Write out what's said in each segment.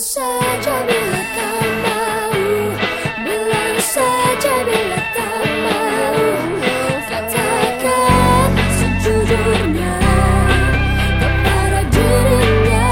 Saja bila kau mau. Bilang saja bila kau mau. Katakan sejujurnya Kepada dirinya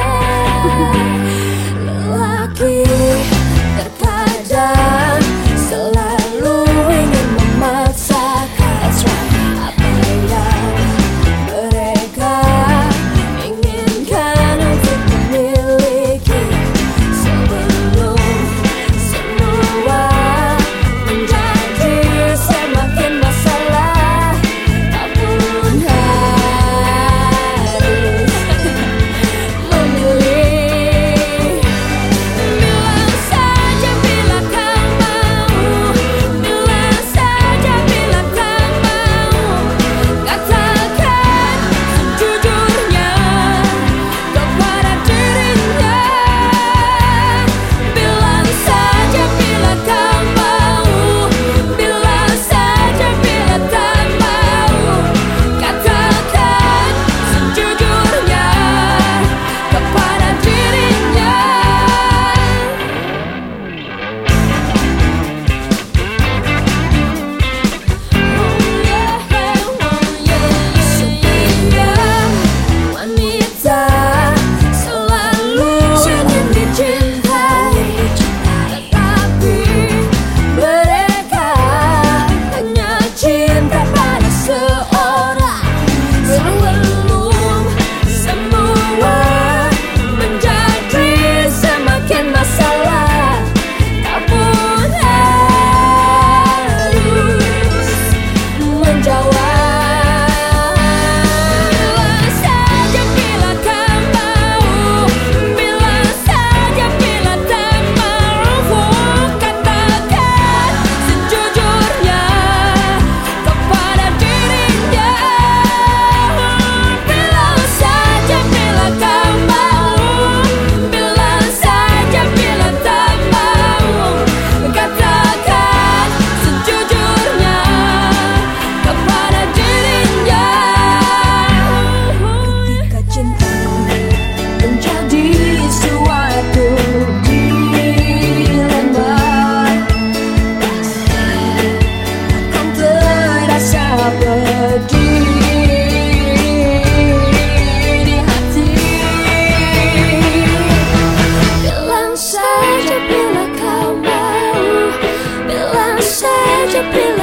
you believe?